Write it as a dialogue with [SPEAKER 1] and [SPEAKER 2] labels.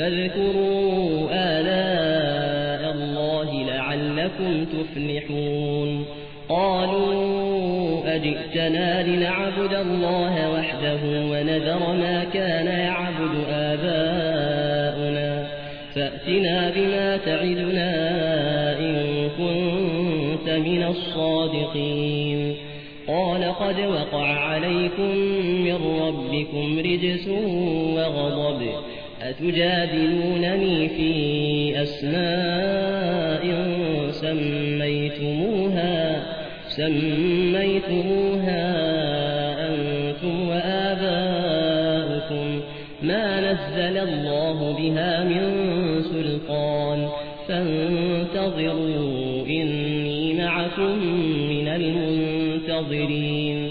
[SPEAKER 1] فاذكروا آلاء الله لعلكم تفلحون. قالوا أجئتنا لنعبد الله وحده ونذر ما كان يعبد آباؤنا. فأتنا بما تعدنا إن كنت من الصادقين. قال قد وقع عليكم من ربكم رجس وغضب. أتجادلونني في أسماء سميتموها سميتموها أنتم وآباؤكم. ما نزل الله بها من سلطان. فانتظروا إني معكم من المنتظرين.